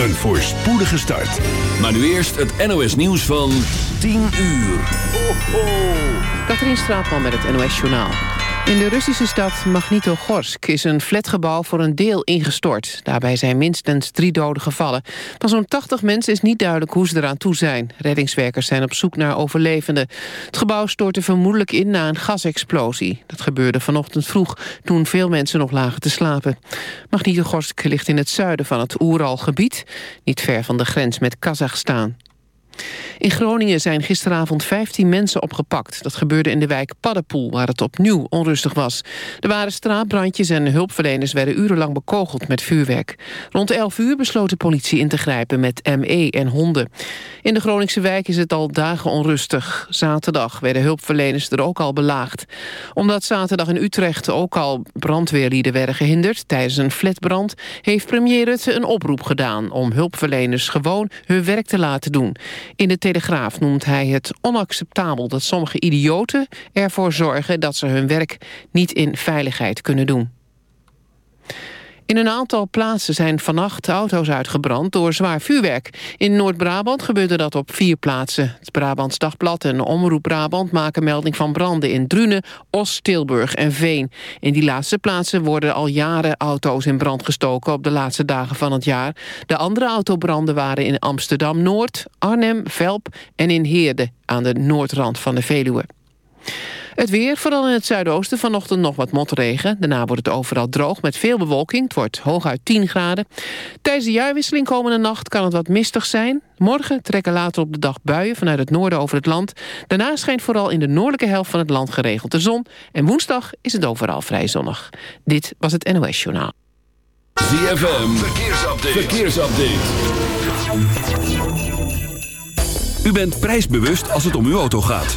Een voorspoedige start. Maar nu eerst het NOS nieuws van 10 uur. Ho, ho. Katrien Straatman met het NOS Journaal. In de Russische stad Magnitogorsk is een flatgebouw voor een deel ingestort. Daarbij zijn minstens drie doden gevallen. Van zo'n 80 mensen is niet duidelijk hoe ze eraan toe zijn. Reddingswerkers zijn op zoek naar overlevenden. Het gebouw stortte vermoedelijk in na een gasexplosie. Dat gebeurde vanochtend vroeg toen veel mensen nog lagen te slapen. Magnitogorsk ligt in het zuiden van het Oeralgebied, niet ver van de grens met Kazachstan. In Groningen zijn gisteravond 15 mensen opgepakt. Dat gebeurde in de wijk Paddenpoel, waar het opnieuw onrustig was. Er waren straatbrandjes en hulpverleners werden urenlang bekogeld met vuurwerk. Rond 11 uur besloot de politie in te grijpen met ME en honden. In de Groningse wijk is het al dagen onrustig. Zaterdag werden hulpverleners er ook al belaagd. Omdat zaterdag in Utrecht ook al brandweerlieden werden gehinderd... tijdens een flatbrand, heeft premier Rutte een oproep gedaan... om hulpverleners gewoon hun werk te laten doen. In de Telegraaf noemt hij het onacceptabel dat sommige idioten ervoor zorgen dat ze hun werk niet in veiligheid kunnen doen. In een aantal plaatsen zijn vannacht auto's uitgebrand door zwaar vuurwerk. In Noord-Brabant gebeurde dat op vier plaatsen. Het Brabants Dagblad en Omroep Brabant maken melding van branden in Drunen, Os, Tilburg en Veen. In die laatste plaatsen worden al jaren auto's in brand gestoken op de laatste dagen van het jaar. De andere autobranden waren in Amsterdam-Noord, Arnhem, Velp en in Heerde aan de noordrand van de Veluwe. Het weer, vooral in het zuidoosten, vanochtend nog wat motregen. Daarna wordt het overal droog met veel bewolking. Het wordt hooguit 10 graden. Tijdens de jaarwisseling komende nacht kan het wat mistig zijn. Morgen trekken later op de dag buien vanuit het noorden over het land. Daarna schijnt vooral in de noordelijke helft van het land geregeld de zon. En woensdag is het overal vrij zonnig. Dit was het NOS Journaal. ZFM, verkeersupdate. verkeersupdate. U bent prijsbewust als het om uw auto gaat.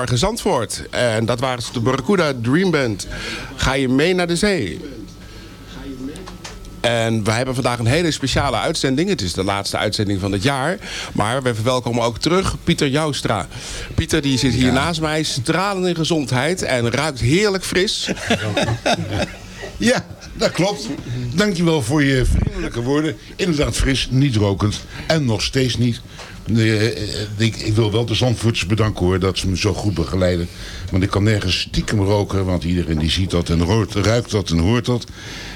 Goedemorgen Zandvoort. En dat waren de Barracuda Dream Band. Ga je mee naar de zee? En we hebben vandaag een hele speciale uitzending. Het is de laatste uitzending van het jaar. Maar we verwelkomen ook terug Pieter Joustra. Pieter die zit hier naast mij, stralend in gezondheid en ruikt heerlijk fris. Ja, dat klopt. Dankjewel voor je vriendelijke woorden. Inderdaad fris, niet rokend en nog steeds niet. Eh, ik, ik wil wel de Zandvoorters bedanken hoor, dat ze me zo goed begeleiden. Want ik kan nergens stiekem roken, want iedereen die ziet dat en ruikt dat en hoort dat.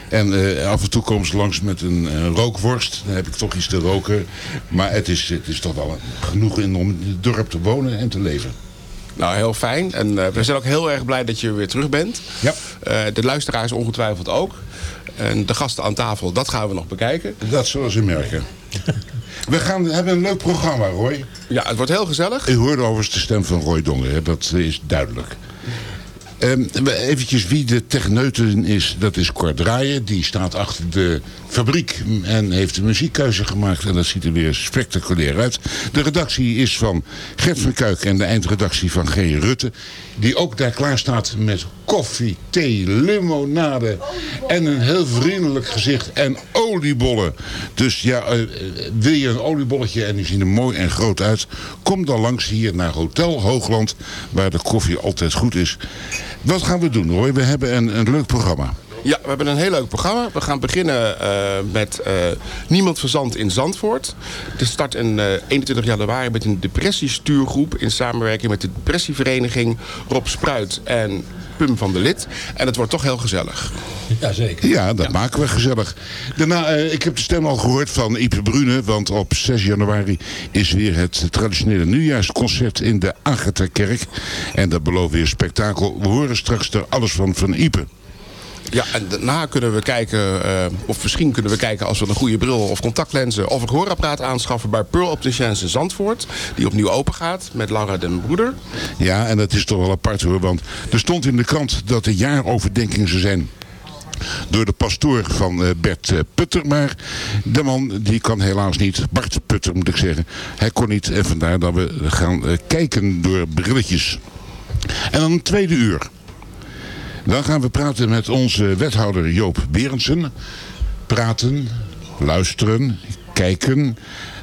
En eh, af en toe komen ze langs met een eh, rookworst. Dan heb ik toch iets te roken. Maar het is, het is toch wel genoeg in om in het dorp te wonen en te leven. Nou, heel fijn. En eh, we zijn ook heel erg blij dat je weer terug bent. Ja. Eh, de luisteraars ongetwijfeld ook. En de gasten aan tafel, dat gaan we nog bekijken. Dat zullen ze merken. We gaan, hebben een leuk programma, Roy. Ja, het wordt heel gezellig. U hoorde overigens de stem van Roy Dongen, hè? dat is duidelijk. We- eventjes wie de techneuten is, dat is Cor. Die staat achter de fabriek en heeft de muziekkeuze gemaakt. En dat ziet er weer spectaculair uit. De redactie is van Gert van Kuik en de eindredactie van G. Rutte. Die ook daar klaar staat met koffie, thee, limonade en een heel vriendelijk gezicht en oliebollen. Dus ja, eh, wil je een oliebolletje en die zien er mooi en groot uit. Kom dan langs hier naar Hotel Hoogland, waar de koffie altijd goed is. Wat gaan we doen hoor? We hebben een, een leuk programma. Ja, we hebben een heel leuk programma. We gaan beginnen eh, met eh, Niemand Verzand in Zandvoort. De start in eh, 21 januari met een depressiestuurgroep... in samenwerking met de depressievereniging Rob Spruit en Pum van der Lid. En het wordt toch heel gezellig. Ja, dat maken we gezellig. Daarna, eh, ik heb de stem al gehoord van Ipe Brune, want op 6 januari is weer het traditionele nieuwjaarsconcert in de Agatha-kerk. En dat belooft weer spektakel. We horen straks er alles van van Ipe. Ja, en daarna kunnen we kijken, eh, of misschien kunnen we kijken als we een goede bril of contactlenzen of een gehoorapparaat aanschaffen bij Pearl Opticians in Zandvoort. Die opnieuw open gaat met Laura den Broeder. Ja, en dat is toch wel apart hoor, want er stond in de krant dat de jaaroverdenking zou zijn door de pastoor van eh, Bert eh, Putter. Maar de man die kan helaas niet, Bart Putter moet ik zeggen, hij kon niet. En vandaar dat we gaan kijken door brilletjes. En dan een tweede uur. Dan gaan we praten met onze wethouder Joop Berendsen. Praten, luisteren, kijken.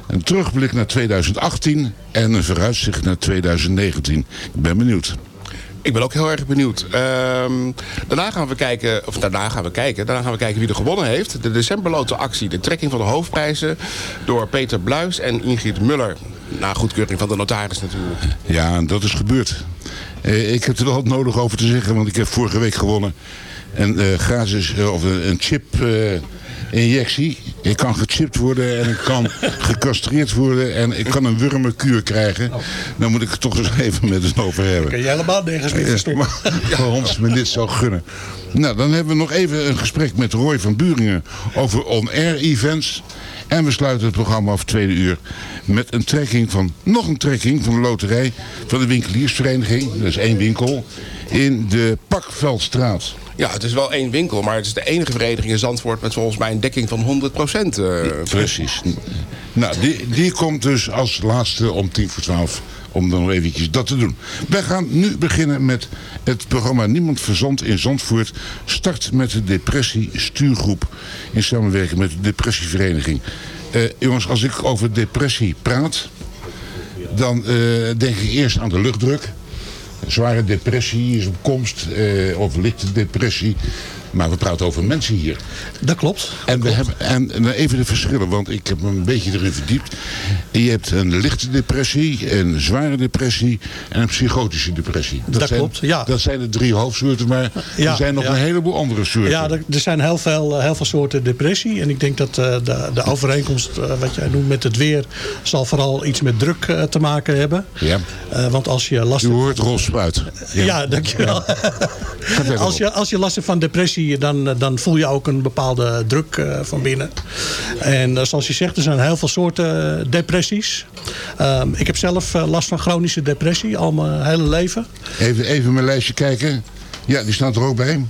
Een terugblik naar 2018 en een vooruitzicht naar 2019. Ik ben benieuwd. Ik ben ook heel erg benieuwd. Ehm, daarna gaan we kijken, of daarna gaan we kijken, daarna gaan we kijken wie er gewonnen heeft. De decemberloten actie, de trekking van de hoofdprijzen door Peter Bluis en Ingrid Muller. Na goedkeuring van de notaris natuurlijk. Ja, en dat is gebeurd. Eh, ik heb er wel wat nodig over te zeggen, want ik heb vorige week gewonnen. Een eh, gratis, eh, of een, een chip eh, injectie. Ik kan gechipt worden en ik kan gecastreerd worden en ik kan een wurmenkuur krijgen. Dan moet ik het toch eens even met het over hebben. Kun je helemaal nergens meer verstoppen. Waarom ze me dit zou gunnen. Nou, dan hebben we nog even een gesprek met Roy van Buringen over on-air events. En we sluiten het programma af tweede uur met een trekking van, nog een trekking van de loterij van de winkeliersvereniging. Dat is één winkel. In de Pakveldstraat. Ja, het is wel één winkel, maar het is de enige vereniging in Zandvoort met volgens mij een dekking van 100 procent. eh, Precies. Nou, die, die komt dus als laatste om tien voor twaalf om dan nog eventjes dat te doen. Wij gaan nu beginnen met het programma Niemand Verzand in Zandvoort. Start met de depressie stuurgroep in samenwerking met de depressievereniging. Eh, jongens, als ik over depressie praat, dan eh, denk ik eerst aan de luchtdruk. Zware depressie is op komst, eh, of lichte depressie. Maar we praten over mensen hier. Dat klopt. En, we hebben, en en even de verschillen, want ik heb me een beetje erin verdiept. Je hebt een lichte depressie, een zware depressie en een psychotische depressie. Dat zijn, klopt, ja. Dat zijn de drie hoofdsoorten, maar Ja, er zijn nog ja. een heleboel andere soorten. Ja, er, er zijn heel veel, eh, heel veel soorten depressie. En ik denk dat eh, de, de overeenkomst, eh, wat jij noemt met het weer... zal vooral iets met druk te maken hebben. Ja. Want als je last U hoort Rolf Spruit. Ja, dankjewel. verder, als, je, als je last hebt van depressie, dan, eh, dan voel je ook een bepaalde druk eh, van binnen. En eh, zoals je zegt, er zijn heel veel soorten depressies. Ehm, ik heb zelf last van chronische depressie al mijn hele leven. Even, even mijn lijstje kijken. Ja, die staat er ook bij.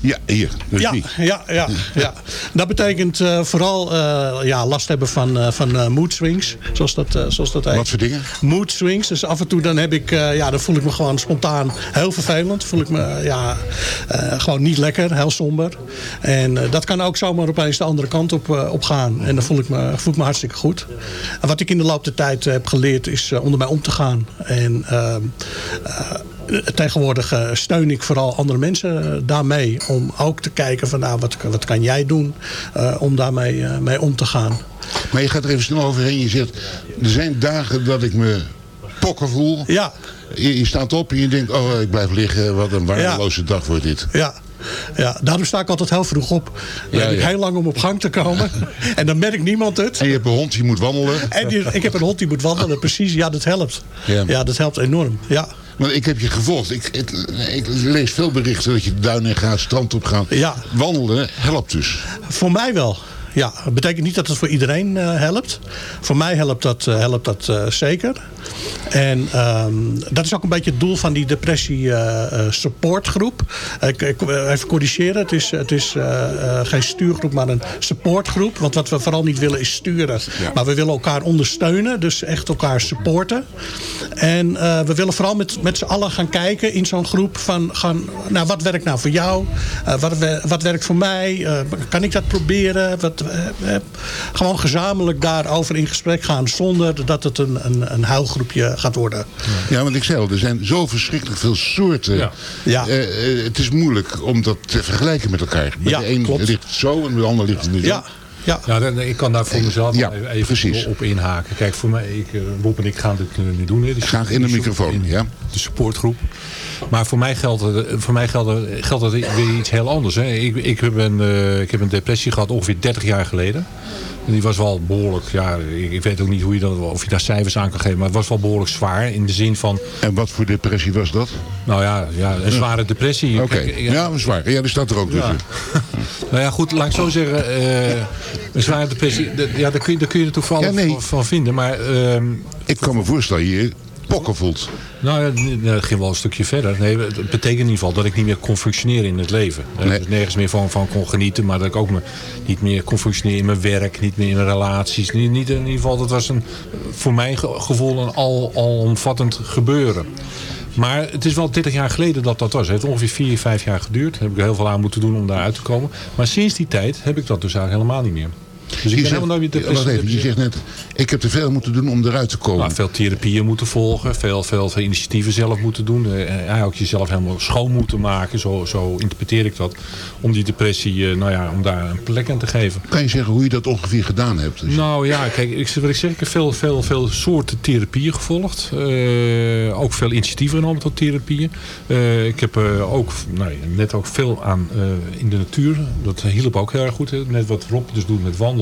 Ja, hier. Dus Ja, ja, ja, ja. Dat betekent eh, vooral eh, ja, last hebben van, eh, van mood swings, zoals dat, zoals dat heet. Wat voor dingen? Mood swings. Dus af en toe dan heb ik, ja, dan voel ik me gewoon spontaan heel vervelend. Voel ik me ja, gewoon niet lekker, heel somber. En dat kan ook zomaar opeens de andere kant op, op gaan. En dan voel ik, me, voel ik me hartstikke goed. En wat ik in de loop der tijd heb geleerd is onder mij om te gaan. En ehm, eh, tegenwoordig eh, steun ik vooral andere mensen eh, daarmee. Om ook te kijken van nou, wat, wat kan jij doen eh, om daarmee mee om te gaan. Maar je gaat er even snel overheen. Je zegt, er zijn dagen dat ik me pokken voel. Ja. Je, je staat op en je denkt, oh, ik blijf liggen. Wat een waardeloze dag wordt dit. Ja. Ja, daarom sta ik altijd heel vroeg op. Dan Ja, heb ik ja. heel lang om op gang te komen. en dan merkt niemand het. En je hebt een hond, die moet wandelen. En die- ik heb een hond die moet wandelen, precies. Ja, dat helpt. Ja. Ja, dat helpt enorm. Ja. Want ik heb je gevolgd. Ik, ik, ik lees veel berichten dat je de duinen in gaat, strand op gaat. Ja. Wandelen helpt dus. Voor mij wel. Ja, dat betekent niet dat het voor iedereen eh, helpt. Voor mij helpt dat, eh, helpt dat eh, zeker. En ehm, dat is ook een beetje het doel van die depressie supportgroep. Ik, ik even corrigeren. Het is, het is geen stuurgroep, maar een supportgroep. Want wat we vooral niet willen is sturen. Maar we willen elkaar ondersteunen. Dus echt elkaar supporten. En we willen vooral met, met z'n allen gaan kijken in zo'n groep. Van, gaan, nou, wat werkt nou voor jou? Wat, wat werkt voor mij? Kan ik dat proberen? Wat, eh, eh, gewoon gezamenlijk daarover in gesprek gaan. Zonder dat het een, een, een huilgroepje gaat worden. Ja, want ik zei al, er zijn zo verschrikkelijk veel soorten. Ja. Ja. Eh, het is moeilijk om dat te vergelijken met elkaar. Bij Ja, de een klopt. ligt zo en de ander ligt het niet zo. Ja, ja. Dan- ik kan daar voor mezelf Ja, even precies. op inhaken. Kijk, voor mij, ik, eh, Rob en ik gaan dit eh, nu doen. Hè. Graag in de microfoon, ja. De supportgroep. Maar voor mij geldt, het- voor mij geldt, geldt dat weer iets heel anders. Hè. Ik, ik, heb een, eh, ik heb een depressie gehad ongeveer 30 jaar geleden. En die was wel behoorlijk, ja, ik, ik weet ook niet hoe je dat, of je daar cijfers aan kan geven. Maar het was wel behoorlijk zwaar in de zin van, En wat voor depressie was dat? nou ja, ja een zware depressie. Oké, ja, is waar. Ja, die staat er ook tussen. Nou ja, goed, laat ik zo zeggen. eh, een zware depressie, ja, daar kun je, daar kun je natuurlijk van, Ja, nee. van, van vinden. Maar ehm, Ik kan me voorstellen, je pokken voelt. Nou, dat ging wel een stukje verder. Nee, het betekent in ieder geval dat ik niet meer kon functioneren in het leven. Dat Nee. ik nergens meer van, van kon genieten. Maar dat ik ook me, niet meer kon functioneren in mijn werk. Niet meer in mijn relaties. Niet, niet in ieder geval, dat was een, voor mijn ge- gevoel een al, alomvattend gebeuren. Maar het is wel 30 jaar geleden dat dat was. Het heeft ongeveer 4, 5 jaar geduurd. Daar heb ik heel veel aan moeten doen om daaruit te komen. Maar sinds die tijd heb ik dat dus eigenlijk helemaal niet meer. Dus ik Je ben zegt, helemaal nooit meer wacht even, je zegt net, ik heb te veel moeten doen om eruit te komen. nou, veel therapieën moeten volgen, veel, veel, veel initiatieven zelf moeten doen. Eh, ja, ook jezelf helemaal schoon moeten maken, zo, zo interpreteer ik dat. Om die depressie, eh, nou ja, om daar een plek aan te geven. Kan je zeggen hoe je dat ongeveer gedaan hebt? Dus- Nou ja, kijk, ik, wat ik zeg, ik heb veel, veel, veel soorten therapieën gevolgd. Eh, ook veel initiatieven genomen tot therapieën. Eh, ik heb eh, ook, nou, ja, net ook veel aan eh, in de natuur. Dat hielp ook heel erg goed. Hè. Net wat Rob dus doet met wandelen.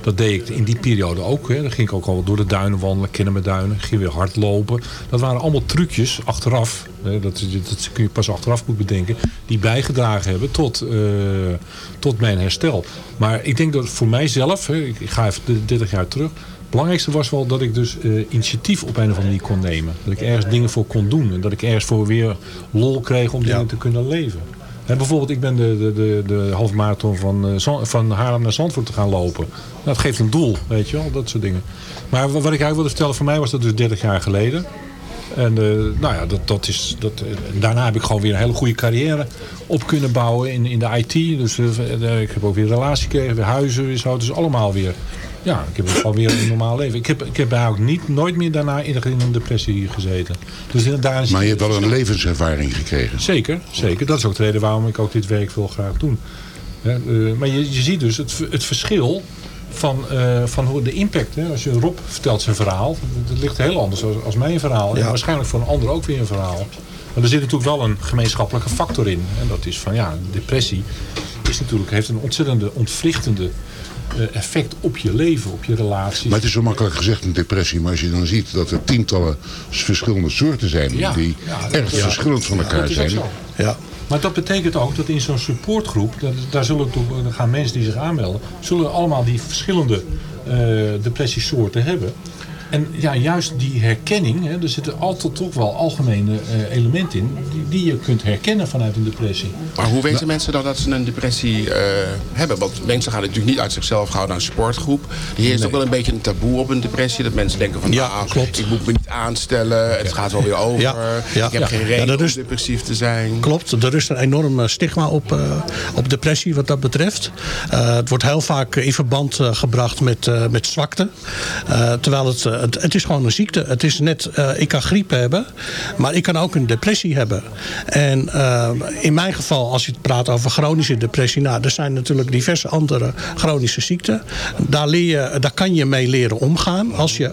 Dat deed ik in die periode ook. Hè. Dan ging ik ook al door de duinen wandelen, kennen met duinen. Ging weer hardlopen. Dat waren allemaal trucjes achteraf. Hè. Dat, dat kun je pas achteraf goed bedenken. Die bijgedragen hebben tot, eh, tot mijn herstel. Maar ik denk dat voor mijzelf, hè, ik, ga even de 30 jaar terug. Het belangrijkste was wel dat ik dus eh, initiatief op een of andere manier kon nemen. Dat ik ergens dingen voor kon doen. En dat ik ergens voor weer lol kreeg om dingen te kunnen leven. Hè, bijvoorbeeld, ik ben de, de, de, de marathon van, eh, van Haarlem naar Zandvoort gaan lopen. Dat geeft een doel, weet je wel, dat soort dingen. Maar wa- wat ik eigenlijk wilde vertellen, voor mij was dat dus 30 jaar geleden. En eh, nou ja, dat, dat is, dat, eh, daarna heb ik gewoon weer een hele goede carrière op kunnen bouwen in, in de IT. Dus ik heb ook weer een relatie gekregen, huizen, weer zo. Dus allemaal weer. Ja, ik heb gewoon weer een normaal leven. Ik heb, ik heb eigenlijk niet, nooit meer daarna in, in een depressie gezeten. Dus daar is Maar je hebt wel een levenservaring gekregen. Zeker, zeker. Dat is ook de reden waarom ik ook dit werk wil graag doen. Hè, eh, maar je, je ziet dus het, het verschil van, eh, van hoe de impact. Hè. Als je Rob vertelt zijn verhaal, dat ligt heel anders als, als mijn verhaal. En waarschijnlijk voor een ander ook weer een verhaal. Maar er zit natuurlijk wel een gemeenschappelijke factor in. En dat is van ja, depressie is natuurlijk, heeft een ontzettende ontwrichtende effect op je leven, op je relaties. Maar het is zo makkelijk gezegd een depressie. Maar als je dan ziet dat er tientallen verschillende soorten zijn... Ja, die ja, erg ja. verschillend van elkaar zijn... Ja. Maar dat betekent ook dat in zo'n supportgroep, dat, daar zullen toch, er gaan mensen die zich aanmelden, zullen allemaal die verschillende eh depressiesoorten hebben. En ja, juist die herkenning, hè, er zitten altijd toch wel algemene eh, elementen in die, die je kunt herkennen vanuit een depressie. Maar hoe weten mensen dan dat ze een depressie eh, hebben? Want mensen gaan natuurlijk niet uit zichzelf gauw naar een sportgroep. Er heerst ook wel een beetje een taboe op een depressie. Dat mensen denken van, Ja, nou, klopt. ik moet me niet aanstellen. Het gaat wel weer over. Ja, ja. Ik heb Ja. geen reden is- om depressief te zijn. Klopt, er rust een enorm eh, stigma op, eh, op depressie wat dat betreft. Eh, het wordt heel vaak in verband eh, gebracht met, eh, met zwakte. Eh, terwijl het, het, het is gewoon een ziekte. Het is net, eh, ik kan griep hebben, maar ik kan ook een depressie hebben. En eh, in mijn geval, als je het praat over chronische depressie, nou, er zijn natuurlijk diverse andere chronische ziekten. Daar, leer je, daar kan je mee leren omgaan als je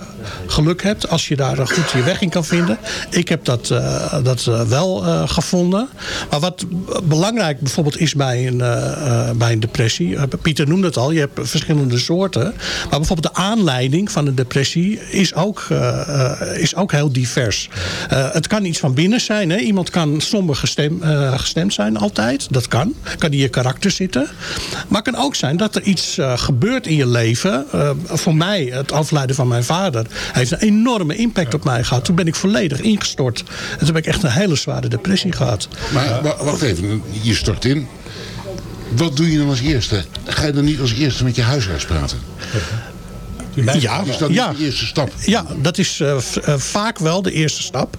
geluk hebt, als je daar eh, goed je weg in kan vinden. Ik heb dat, eh, dat eh, wel eh, gevonden. Maar wat belangrijk bijvoorbeeld is bij een, eh, eh, bij een depressie, eh, Pieter noemde het al, je hebt verschillende soorten. Maar bijvoorbeeld de aanleiding van een depressie is ook, eh, eh, is ook heel divers. Eh, het kan iets van binnen zijn. Hè? Iemand kan somber gestem, gestemd zijn altijd. Dat kan. Kan in je karakter zitten. Maar het kan ook zijn dat er iets gebeurt in je leven. Voor mij, het afleiden van mijn vader, heeft een enorme impact op mij gehad. Toen ben ik volledig ingestort. En toen heb ik echt een hele zware depressie gehad. Maar wa- wacht even, je stort in. Wat doe je dan als eerste? Ga je dan niet als eerste met je huisarts praten? Ja, Is dat niet ja. de eerste stap? Ja, dat is eh, eh, vaak wel de eerste stap.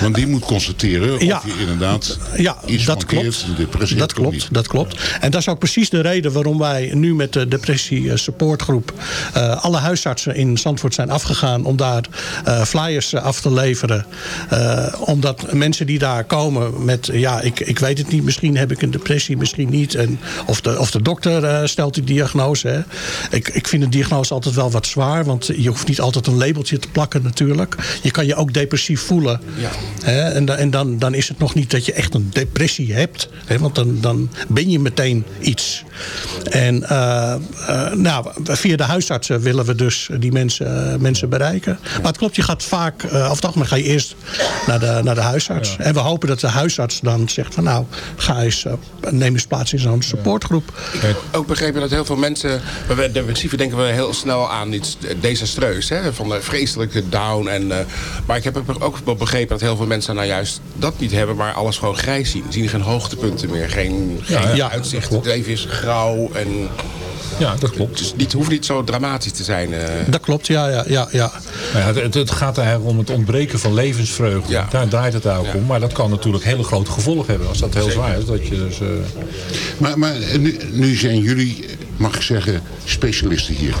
Want die moet constateren of Ja. je inderdaad Ja, iets dat klopt. depressie Dat klopt, niet. dat klopt. En dat is ook precies de reden waarom wij nu met de depressie eh, supportgroep eh, alle huisartsen in Zandvoort zijn afgegaan om daar flyers af te leveren. Omdat mensen die daar komen met, ja, ik, ik weet het niet, misschien heb ik een depressie, misschien niet. En of, de, of de dokter stelt die diagnose. Hè. Ik, ik vind de diagnose altijd wel wat zwaar, want je hoeft niet altijd een labeltje te plakken natuurlijk. Je kan je ook depressief voelen. Hè, en da- en dan, dan is het nog niet dat je echt een depressie hebt. Hè, want dan, dan ben je meteen iets. En eh, eh, nou, via de huisartsen willen we dus die mensen, eh, mensen bereiken. Maar het klopt, je gaat vaak, eh over het algemeen ga je eerst naar de, naar de huisarts. En we hopen dat de huisarts dan zegt van nou, ga eens, eh, neem eens plaats in zo'n supportgroep. Ik heb ook begrepen dat heel veel mensen... Bij de depressieven denken we heel snel aan iets desastreus. Hè? Van de vreselijke down. En, eh, maar ik heb ook wel begrepen dat heel veel mensen nou juist dat niet hebben... maar alles gewoon grijs zien. Zien geen hoogtepunten meer. Geen, geen Ja, uitzicht. Het leven is grauw. En Ja, dat klopt. dus niet, het hoeft niet zo dramatisch te zijn. eh. Dat klopt, ja, ja, ja. ja. Nou ja, het, het gaat eigenlijk om het ontbreken van levensvreugde. Ja. Daar draait het eigenlijk om. Maar dat kan natuurlijk hele grote gevolgen hebben. Als dat heel zwaar is. Dat je dus, eh, Maar, maar nu, nu zijn jullie, mag ik zeggen, specialisten hier.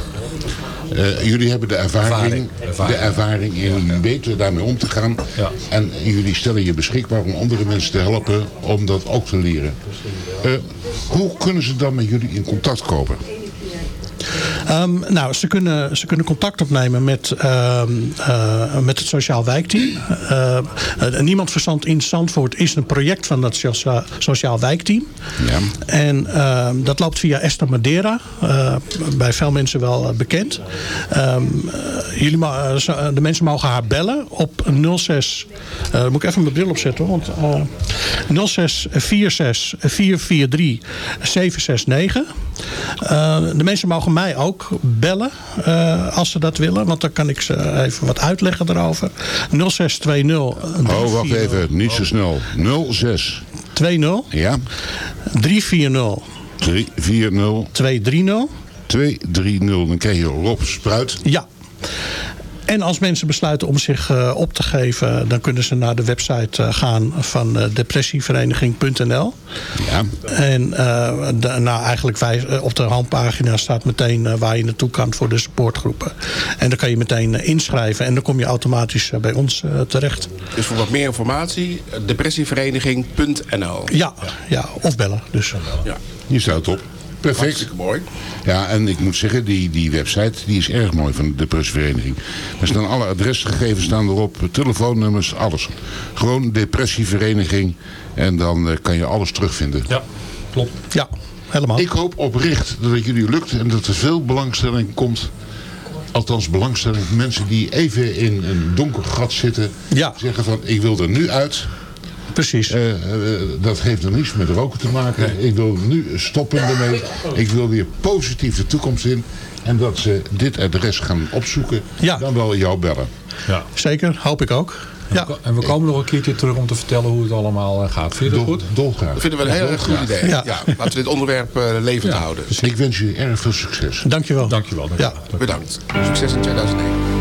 Eh, jullie hebben de ervaring, de ervaring en jullie weten daarmee om te gaan. Ja. En jullie stellen je beschikbaar om andere mensen te helpen om dat ook te leren. Eh, hoe kunnen ze dan met jullie in contact komen? Ehm, nou, ze kunnen, ze kunnen contact opnemen met, ehm, eh, met het Sociaal Wijkteam. Eh, eh, Niemand Verstand in Zandvoort is een project van dat socia- Sociaal Wijkteam. Ja. En ehm, dat loopt via Esther Madeira. bij veel mensen wel bekend. Jullie de mensen mogen haar bellen op 06... eh, moet ik even mijn bril opzetten. Want, eh 06 46 443 769. Eh, de mensen mogen mij ook bellen eh, als ze dat willen. Want dan kan ik ze even wat uitleggen erover. 0620 Oh, wacht even, niet zo snel. 06, 20 ja, 340 340 230. 230. Dan krijg je Rob Spruit. Ja. En als mensen besluiten om zich eh, op te geven... dan kunnen ze naar de website eh, gaan van eh, depressievereniging.nl. Ja. En eh, de- nou, eigenlijk wij, op de handpagina staat meteen waar je naartoe kan voor de supportgroepen. En dan kan je meteen inschrijven en dan kom je automatisch bij ons terecht. Dus voor wat meer informatie, depressievereniging.nl. Ja, ja, of bellen. Dus. Ja, Hier staat het op. Perfect. hartstikke mooi. Ja, en ik moet zeggen, die, die website die is erg mooi van de depressievereniging. Er staan alle adresgegevens staan erop, telefoonnummers, alles. Gewoon depressievereniging en dan eh, kan je alles terugvinden. ja, klopt. Ja, helemaal. Ik hoop oprecht dat het jullie lukt en dat er veel belangstelling komt. Althans belangstelling mensen die even in een donker gat zitten. Ja. Zeggen van ik wil er nu uit. Precies. Eh, eh, dat heeft er niets met roken te maken. Ik wil nu stoppen ermee. Ik wil weer positief de toekomst in. En dat ze dit adres gaan opzoeken. Dan wel jou bellen. Ja. Zeker, hoop ik ook. Ja. En we komen nog een keertje terug om te vertellen hoe het allemaal eh, gaat. Vind je dat goed? Dolgraag. Dat vinden we een heel erg goed idee. Ja. Ja. laten we dit onderwerp eh, levend houden. Ik wens jullie erg veel succes. Dankjewel. Dankjewel. Ja. Bedankt. Succes in 2009.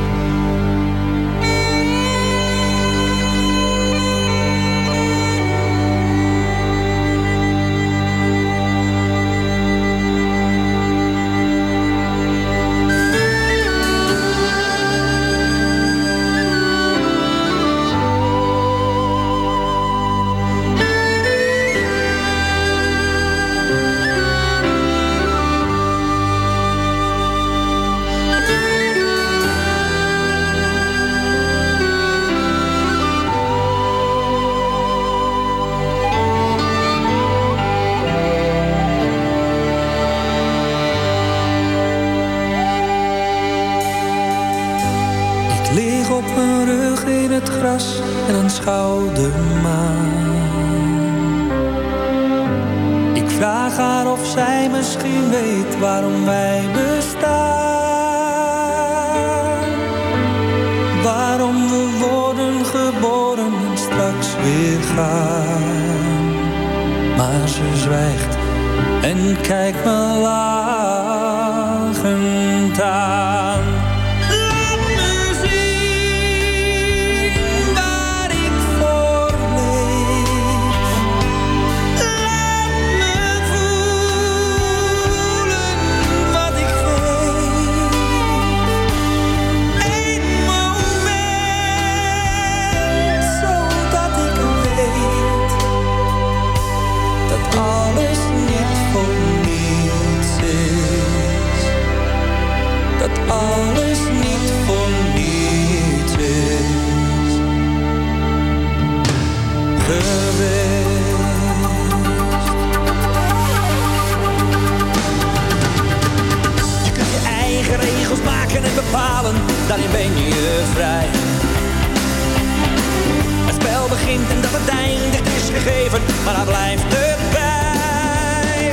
Maar daar blijft het bij.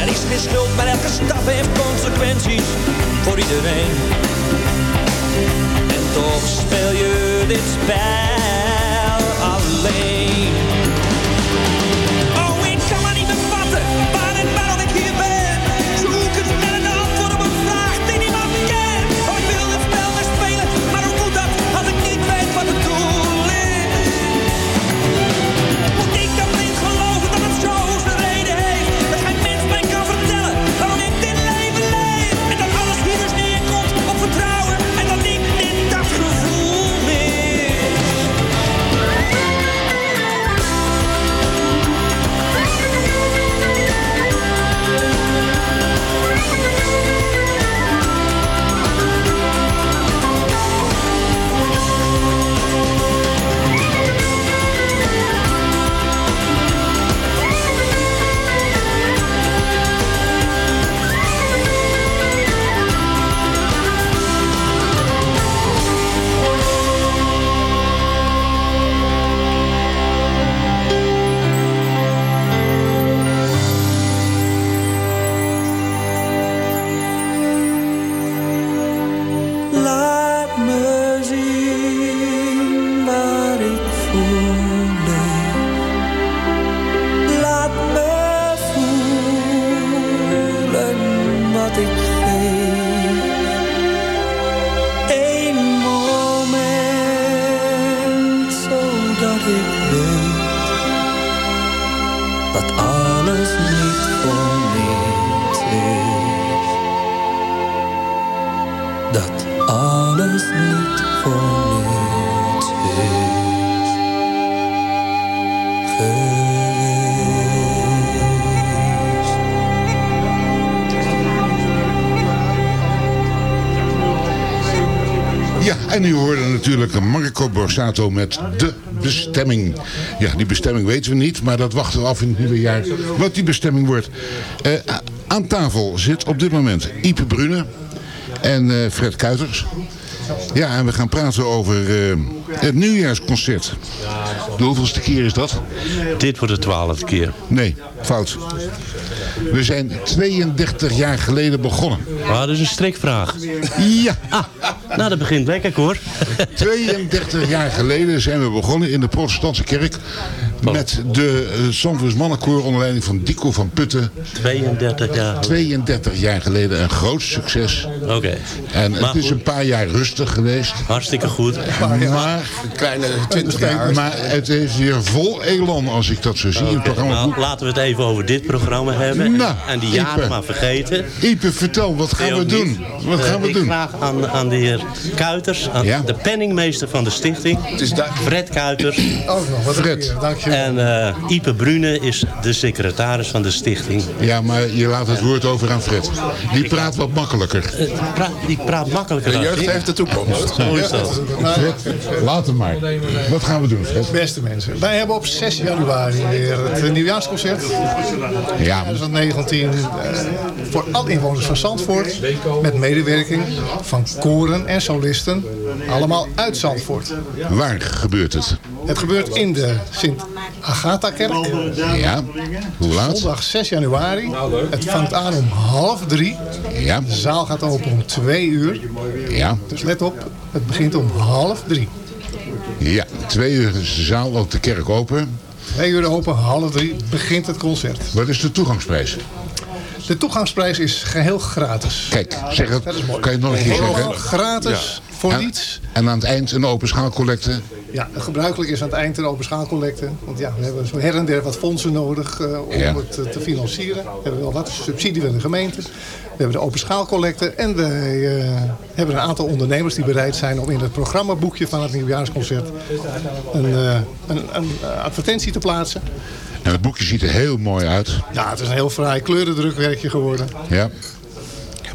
Er is geen schuld, maar elke stap heeft consequenties voor iedereen. En toch speel je dit spel alleen. Dat alles niet voor niets is. Ja, en u hoorde natuurlijk Marco Borsato met De Bestemming. Ja, die bestemming weten we niet, maar dat wachten we af in het nieuwe jaar. Wat die bestemming wordt. Eh, aan tafel zit op dit moment Ipe Brune en eh, Fred Kuiters. Ja, en we gaan praten over eh, het nieuwjaarsconcert. De hoeveelste keer is dat? Dit wordt de twaalfde keer. Nee, fout. We zijn 32 jaar geleden begonnen. Ah, dat is een strikvraag. Ja. Nou, dat begint lekker hoor. 32 jaar geleden zijn we begonnen in de protestantse kerk... met de uh, Zandvoors Mannenkoor onder leiding van Dico van Putten. 32 jaar. 32 jaar geleden een groot succes. Oké. En Maar het is goed. een paar jaar rustig geweest. Hartstikke goed. Maar, Een kleine 20 jaar. maar het is weer vol elan als ik dat zo zie. Het programma Nou, laten we het even over dit programma hebben. Nou, en die jaren Ipe. maar vergeten. Ipe, vertel, wat gaan we doen? niet. Wat Eh, gaan we ik doen? vraag aan, aan de heer Kuiters, aan Ja? de penningmeester van de stichting. Fred Kuiters. Ook nog, wat Fred. Dank je. En eh, Ipe Brune is de secretaris van de stichting. Ja, maar je laat het woord over aan Fred. Die praat wat makkelijker. Pra- die praat makkelijker De jeugd heeft de toekomst. Zo is dat. Fred, laat hem maar. Wat gaan we doen, Fred? Beste mensen, wij hebben op 6 januari weer het nieuwjaarsconcert. Ja, 2019 eh, voor alle inwoners van Zandvoort. Met medewerking van koren en solisten. Allemaal uit Zandvoort. waar gebeurt het? Het gebeurt in de Sint-Agatha-kerk. Ja, hoe laat? Zondag 6 januari. Het vangt aan om half drie. Ja, De zaal gaat open om twee uur. ja, Dus let op, het begint om half drie. ja. Twee uur is de zaal, ook de kerk open. Twee uur open, half drie begint het concert. Wat is de toegangsprijs? De toegangsprijs is geheel gratis. Kijk, zeg het. Dat is mooi. Kan je het nog een keer zeggen? gratis, voor En- niets. En aan het eind een open schaalcollecte. Ja, gebruikelijk is aan het eind een open schaalcollecte. Want ja, we hebben zo her en der wat fondsen nodig eh, om Ja. het eh, te financieren. We hebben wel wat subsidie van de gemeente. We hebben de open schaalcollecte. En we eh, hebben een aantal ondernemers die bereid zijn om in het programmaboekje van het nieuwjaarsconcert een, een, een advertentie te plaatsen. En het boekje ziet er heel mooi uit. Ja, het is een heel fraai kleurendrukwerkje geworden. Ja.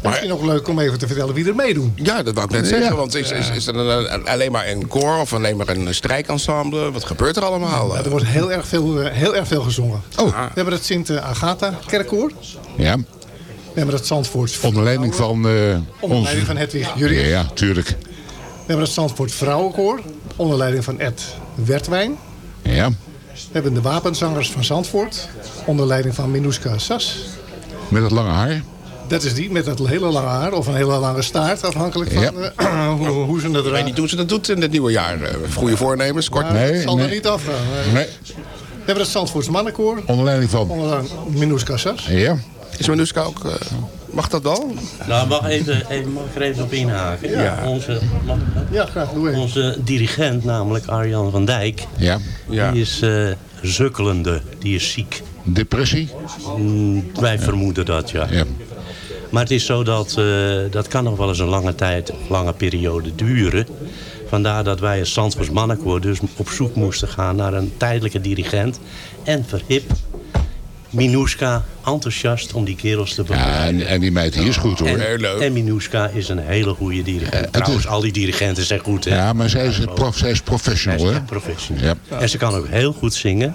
Maar misschien nog leuk om even te vertellen wie er meedoen. Ja, dat wou ik net Ja. zeggen. Want is, is, is er een- een- alleen maar een koor of alleen maar een strijkensemble? Wat gebeurt er allemaal? Ja, er wordt heel erg veel, eh, heel erg veel gezongen. Oh. We hebben het Sint-Agatha-kerkkoor. Ja, We hebben het Zandvoort onder leiding van eh Onder onze... leiding van Hedwig. Ja, ja, tuurlijk. We hebben het Zandvoort Vrouwenkoor. Onder leiding van Ed Wertwijn. Ja, We hebben de Wapenzangers van Zandvoort. Onder leiding van Minuska Sas. met het lange haar. Dat is die met dat hele lange haar. Of een hele lange staart. Afhankelijk van Ja. eh, hoe, hoe ze dat Ik weet niet hoe ze dat doet in het nieuwe jaar. Eh, Goede voornemens, kort. Maar Nee, het zal nee. er niet afgaan. Nee, We hebben het Zandvoorts Mannenkoor. onder leiding van... Onder Sas. Ja, Is Manuska ook... eh, mag dat wel? Nou, mag, even, even, mag ik er even op inhaken? Ja. Onze, mag? Ja, graag. Doe even. Onze dirigent, namelijk Arjan van Dijk, ja. Ja. die is eh, sukkelende, die is ziek. Depressie. Mm, wij vermoeden dat, ja. Ja. Maar het is zo dat eh, dat kan nog wel eens een lange tijd, lange periode duren. Vandaar dat wij als Zandvoors Mannenkoor dus op zoek moesten gaan naar een tijdelijke dirigent. En verhip Minuska enthousiast om die kerels te Ja, begeleiden. en, en die meid die is goed hoor. En, Heel leuk. en Minuska is een hele goede dirigent. Trouwens, is- al die dirigenten zijn goed. Hè? Ja, maar zij is, prof, zij is professional hè. professional. Ja. En ze kan ook heel goed zingen.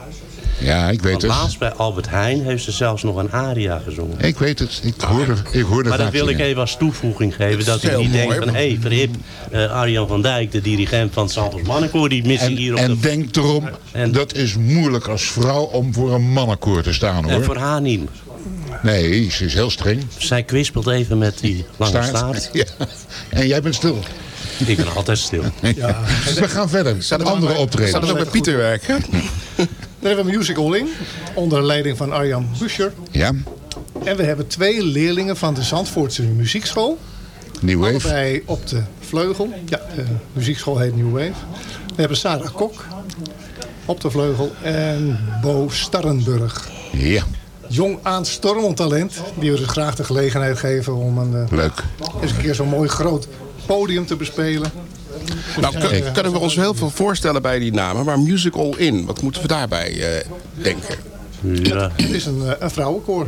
Ja, ik weet Want het. laatst bij Albert Heijn heeft ze zelfs nog een aria gezongen. Ik weet het. Ik hoorde, ik hoorde Maar dat wil ik even als toevoeging geven. Dat ik niet denk mooi, van... hé, hey, verhip, eh, Arjan van Dijk, de dirigent van het Santos Mannenkoor... die missie En, hier op en de... denk erom, En- dat is moeilijk als vrouw om voor een mannenkoor te staan hoor. En voor haar niet. Nee, ze is heel streng. Zij kwispelt even met die lange staart. Ja. En jij bent stil. Ik ben altijd stil. Ja. We gaan verder. Dat Andere ook- Zou dat ook met Pieter werken? Dan hebben we Musical In. Onder leiding van Arjan Buscher. Ja, En we hebben twee leerlingen van de Zandvoortse muziekschool. New Wave. Allebei op de vleugel. Ja, de muziekschool heet New Wave. We hebben Sarah Kok op de vleugel. En Bo Starrenburg. Ja, Jong aanstormend talent. Die we dus graag de gelegenheid geven om een, eh, leuk. eens een keer zo'n mooi groot podium te bespelen. Nou, kun- kunnen we ons heel veel voorstellen bij die namen. Maar Musical In, wat moeten we daarbij eh, denken? Ja, Het is een, eh, een vrouwenkoor.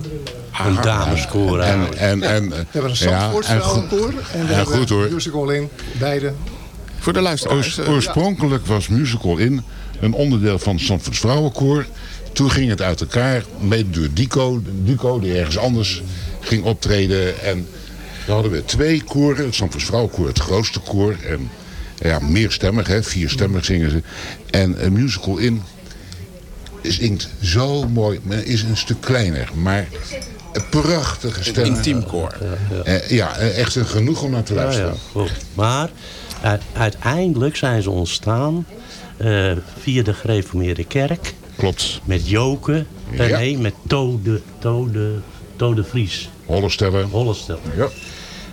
een dameskoor En, eigenlijk. en, en, We hebben een ja, Zandvoorts vrouwenkoor. En we ja, hebben goed, hoor. Musical In. Beide. Voor de luisteraars. Oors- eh, oorspronkelijk was Musical In een onderdeel van het Zandvoorts Vrouwenkoor. Toen ging het uit elkaar, mede door Dico, Duco die ergens anders ging optreden. En Dan hadden we twee koren. Het Zandvoorts Vrouwenkoor, het grootste koor. En ja, meerstemmig, hè, vierstemmig zingen ze. En een musical in zingt zo mooi. Men is een stuk kleiner, maar een prachtige stem. intiem koor. Eh, ja, eh, echt een genoeg om naar te Ja, luisteren. ja. Maar uiteindelijk zijn ze ontstaan eh, via de gereformeerde kerk. Klopt. Met Joken. Ja. Eh, nee, met Tode, Tode, Tode Vries. Hollestellen. Hollestellen. Ja.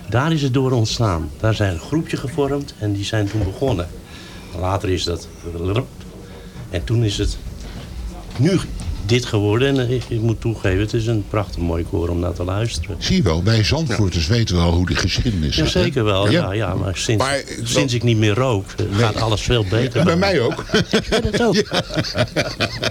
Daar is het door ontstaan. Daar zijn een groepje gevormd en die zijn toen begonnen. Later is dat... En toen is het nu dit geworden. En ik, moet toegeven, het is een prachtig mooi koor om naar te luisteren. Zie je wel, wij Zandvoorters weten wel hoe die geschiedenis Ja, is. zeker wel. Ja, ja, maar sinds, Maar- sinds ik niet meer rook, eh, gaat alles veel beter. Bij mij ook. dat ook.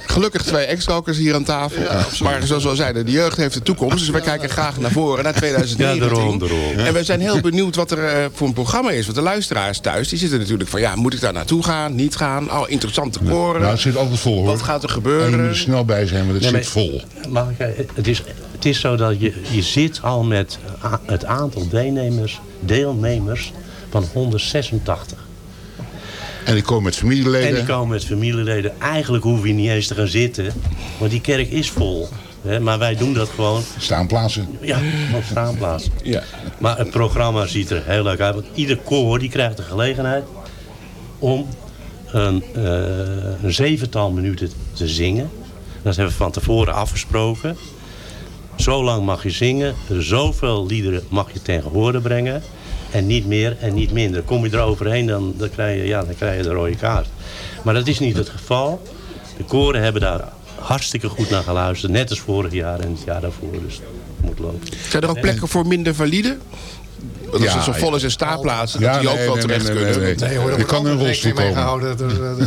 Gelukkig twee ex-rokers hier aan tafel. maar zoals we al zeiden, de jeugd heeft de toekomst. Dus wij kijken graag naar voren, naar 2019. Ja, daarom, daarom. En we zijn heel benieuwd wat er eh, voor een programma is. Want de luisteraars thuis, die zitten natuurlijk van... ja, moet ik daar naartoe gaan, niet gaan? Oh, interessante koren. Nou, het zit altijd vol hoor. Wat gaat er En gebeuren? snel bij zijn, want het Nee, maar- zit vol. Maar eh, het is, het is zo dat je, je zit al met a- het aantal deelnemers, deelnemers van 186. En die komen met familieleden. En die komen met familieleden. Eigenlijk hoef je niet eens te gaan zitten, want die kerk is vol. Hè, maar wij doen dat gewoon Staanplaatsen. ja, op staanplaats. Ja. Maar het programma ziet er heel leuk uit. Want ieder koor die krijgt de gelegenheid om een, eh, een zevental minuten te zingen. Dat hebben we van tevoren afgesproken. Zo lang mag je zingen. Zoveel liederen mag je ten gehore brengen. En niet meer en niet minder. Kom je er overheen, dan, dan, krijg je, ja, dan krijg je de rode kaart. Maar dat is niet het geval. De koren hebben daar hartstikke goed naar geluisterd. Net als vorig jaar en het jaar daarvoor. Dus het moet lopen. Zijn er ook plekken voor minder valide? Ja, het zo vol is in staanplaatsen, dat Ja, die ook nee, wel nee, terecht nee, kunnen. nee, nee. Nee hoor, er Je kan in een rolstoel komen. gehouden.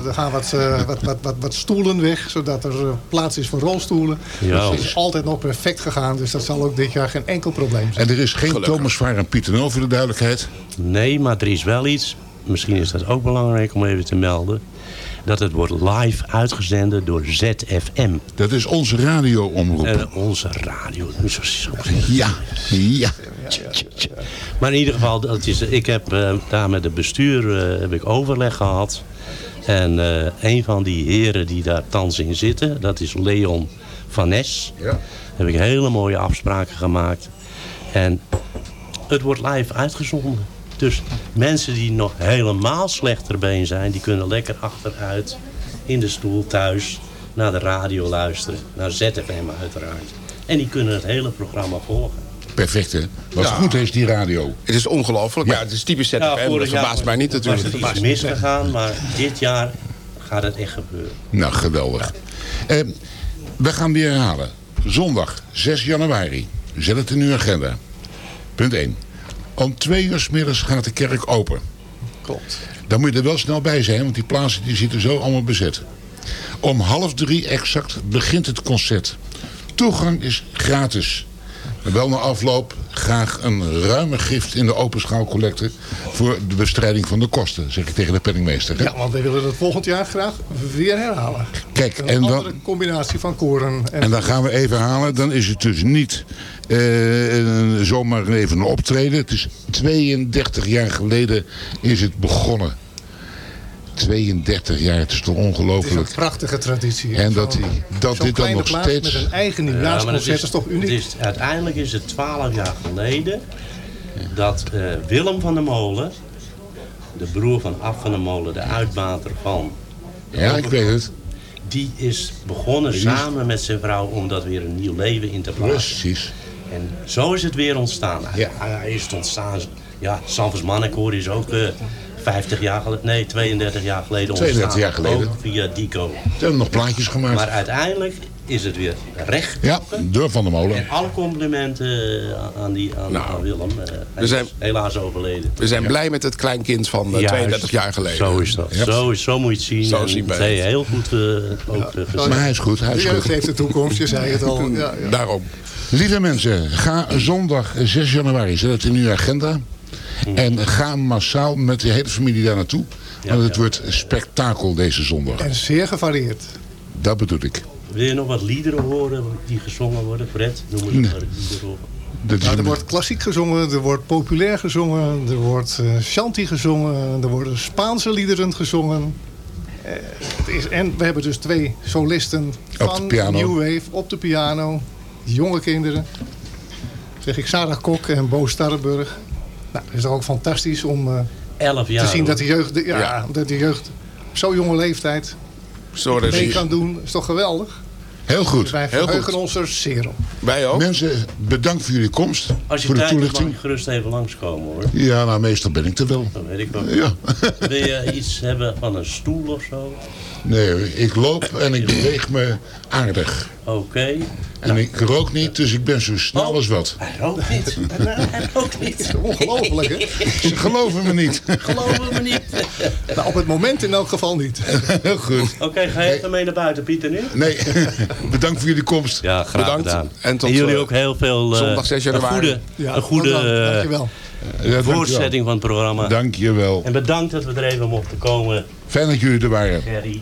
Er, gaan wat, eh, wat, wat, wat, wat stoelen weg, zodat er eh, plaats is voor rolstoelen. Ja. Dus het is altijd nog perfect gegaan. Dus dat zal ook dit jaar geen enkel probleem zijn. En er is geen Thomas Vaar en Pieter Nul voor de duidelijkheid. Nee, maar er is wel iets. Misschien is dat ook belangrijk om even te melden. Dat het wordt live uitgezonden door ZFM. Dat is onze radioomroep. En onze radio. Zo- zo- Ja, ja. Maar in ieder geval, dat is, ik heb eh, daar met het bestuur eh, heb ik overleg gehad. En eh, een van die heren die daar thans in zitten, dat is Leon van Nes. Ja. heb ik hele mooie afspraken gemaakt. En het wordt live uitgezonden. Dus mensen die nog helemaal slechter been zijn, die kunnen lekker achteruit in de stoel thuis naar de radio luisteren. Naar ZFM uiteraard. En die kunnen het hele programma volgen. Perfect, hè? Wat Ja. goed is die radio. Het is ongelooflijk. Ja. Ja. het is typisch ZFM. Ja, dat vorig jaar verbaast mij niet was natuurlijk. het iets misgegaan, maar dit jaar gaat het echt gebeuren. Nou, geweldig. Eh, we gaan weer herhalen. Zondag 6 januari. Zet het in uw agenda. Punt 1. Om twee uur 's middags gaat de kerk open. Klopt. Dan moet je er wel snel bij zijn, want die plaatsen die zitten zo allemaal bezet. Om half drie exact begint het concert. Toegang is gratis. En wel na afloop graag een ruime gift in de open schaalcollecte... voor de bestrijding van de kosten, zeg ik tegen de penningmeester. hè? Ja, want wij willen het volgend jaar graag weer herhalen. Kijk, Een en andere dan, combinatie van koren. En, en dan gaan we even halen. Dan is het dus niet een- zomaar even een optreden. Het is 32 jaar geleden is het begonnen. 32 jaar, het is toch het is ongelooflijk. een prachtige traditie. En dat, dat dit dan nog steeds... met een eigen Ja, maar nieuwjaarsconcert het is, toch uniek? het is- uiteindelijk is het twaalf jaar geleden dat eh, Willem van der Molen, de broer van Af van der Molen, de uitbater van, Ja, ik weet het. die is begonnen samen met zijn vrouw om dat weer een nieuw leven in te plaatsen. Precies. En zo is het weer ontstaan. Ja. hij is het ontstaan. Ja, Sanfors Mannenkoor is ook eh 50 jaar geleden, nee 32 jaar geleden ontstaan. 32 jaar geleden. Ook via Dico. Ze hebben nog plaatjes gemaakt. Maar uiteindelijk is het weer recht. ja, door Van der Molen. En alle complimenten eh, aan, die, aan, Nou, aan Willem. Eh, hij we zijn- is helaas overleden. We zijn blij met het kleinkind van eh, Juist. 32 jaar geleden. Zo is dat. Zo, is, zo moet je het zien. Zo En zien het. heel goed eh, ook eh, gezien. Maar hij is goed, hij De is goed. heeft de toekomst, je zei het al. Ja, ja. Daarom. Lieve mensen, ga zondag 6 januari, zet het in uw agenda. En ga massaal met de hele familie daar naartoe. Want het ja. wordt spektakel deze zondag. En zeer gevarieerd. Dat bedoel ik. Wil je nog wat liederen horen die gezongen worden? Fred, noem eens Nee. een paar liederen Nou, er wordt klassiek gezongen, er wordt populair gezongen, er wordt eh shanty gezongen, er worden Spaanse liederen gezongen. Eh, het is, en we hebben dus twee solisten de van piano. New Wave op de piano. Jonge kinderen. Zeg ik Sarah Kok en Bo Starrenburg. Nou, het is toch ook fantastisch om eh, Elf jaar. te zien dat de jeugd, ja, Ja. dat de jeugd op zo'n jonge leeftijd Zo, dat mee is- kan doen. is toch geweldig? Heel goed. Dus wij Heel verheugen goed. ons er zeer op. Wij ook. Mensen, bedankt voor jullie komst. Als je voor de tijd hebt, mag toelichting. je gerust even langskomen hoor. Ja, nou meestal ben ik er wel. Dat weet ik wel. Ja. Wil je iets hebben van een stoel of zo? Nee, ik loop en ik beweeg me aardig. Oké. En ik rook niet, dus ik ben zo snel Oh. als wat. Hij rookt niet. Hij rookt niet. Ongelooflijk, hè? Ze geloven me niet. Geloven we niet. Nou, op het moment in elk geval niet. Heel goed. Oké, ga je even mee naar buiten, Pieter, nu? Nee, bedankt voor jullie komst. Ja, graag Bedankt. gedaan. En tot, jullie eh, ook heel veel... eh, zondag 6 Een januari. goede, Ja, een goede Dankjewel. Ja, voortzetting van het programma. Dankjewel. En bedankt dat we er even mochten komen, Fijn dat jullie er waren. Weet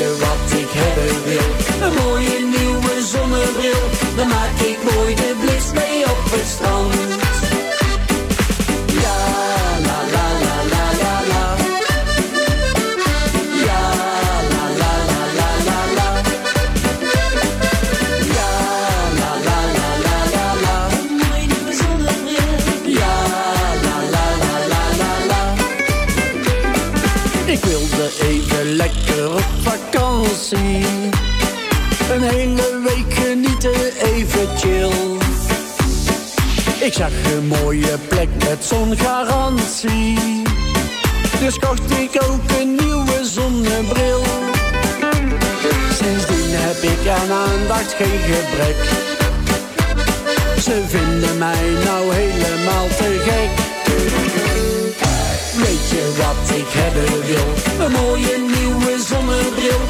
Wat ik hebben wil? Een mooie nieuwe zonnebril. Dan maak ik mooi de blitz mee op het strand. Een hele week genieten, even chill. Ik zag een mooie plek met zongarantie. Dus kocht ik ook een nieuwe zonnebril. Sindsdien heb ik aan aandacht geen gebrek. Ze vinden mij nou helemaal te gek. Weet je wat ik hebben wil? Een mooie nieuwe zonnebril.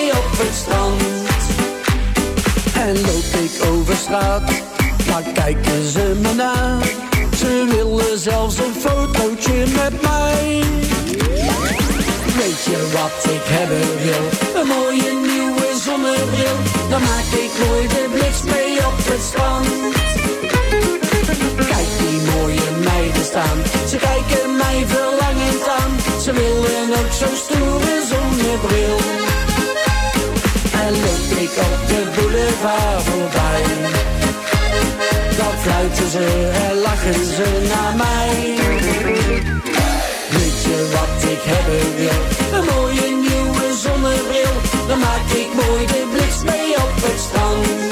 En loop ik over straat, dan kijken ze me na. Ze willen zelfs een fotootje met mij. Weet je wat ik hebben wil? Een mooie nieuwe zonnebril. Dan maak ik mooi de blitz mee op het strand. Kijk die mooie meiden staan. Ze kijken mij verlangend aan. Ze willen ook zo'n stoere zonnebril. En loop op de boulevard voorbij. Dan fluiten ze en lachen ze naar mij. Weet je wat ik hebben wil? Een mooie nieuwe zonnebril. Dan maak ik mooi de blitz mee op het strand.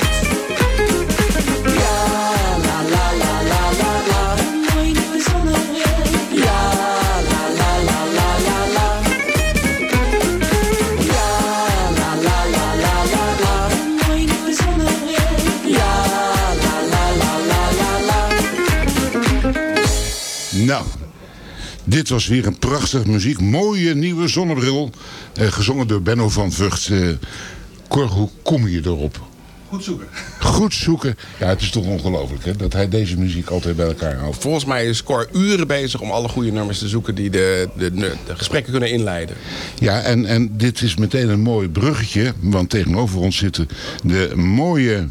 Nou, dit was weer een prachtige muziek. Mooie nieuwe zonnebril. Eh, gezongen door Benno van Vught. Eh, Cor, hoe kom je erop? Goed zoeken. Goed zoeken. Ja, het is toch ongelooflijk hè, dat hij deze muziek altijd bij elkaar houdt. Volgens mij is Cor uren bezig om alle goede nummers te zoeken die de, de, de gesprekken kunnen inleiden. Ja, en, en dit is meteen een mooi bruggetje. Want tegenover ons zitten de mooie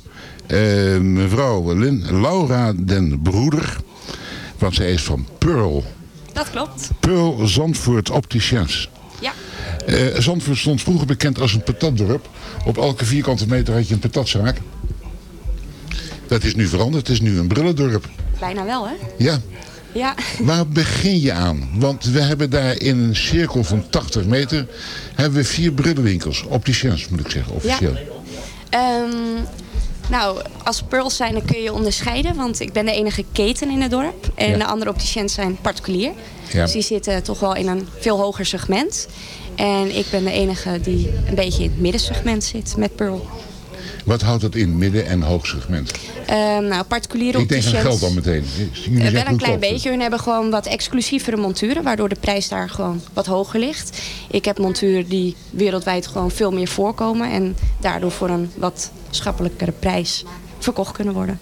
eh, mevrouw Lin, Laura den Broeder. Want zij is van Pearl. Dat klopt. Pearl Zandvoort Opticiens. Ja. Eh, Zandvoort stond vroeger bekend als een patatdorp. Op elke vierkante meter had je een patatzaak. Dat is nu veranderd. Het is nu een brillendorp. Bijna wel, hè? Ja. Ja. Waar begin je aan? Want we hebben daar in een cirkel van 80 meter... hebben we vier brillenwinkels. Opticiens moet ik zeggen, officieel. Ehm, nou, als Pearls zijn dan kun je onderscheiden. Want ik ben de enige keten in het dorp. En Ja. de andere opticiëns zijn particulier. Ja. Dus die zitten toch wel in een veel hoger segment. En ik ben de enige die een beetje in het middensegment zit met Pearl. Wat houdt dat in, midden- en hoogsegment? Ehm, nou, particuliere Ik denk aan opticiëns... geld dan meteen. Jullie Eh, zeggen wel een klein beetje. Hun hebben gewoon wat exclusievere monturen, waardoor de prijs daar gewoon wat hoger ligt. Ik heb monturen die wereldwijd gewoon veel meer voorkomen en daardoor voor een wat schappelijkere prijs verkocht kunnen worden.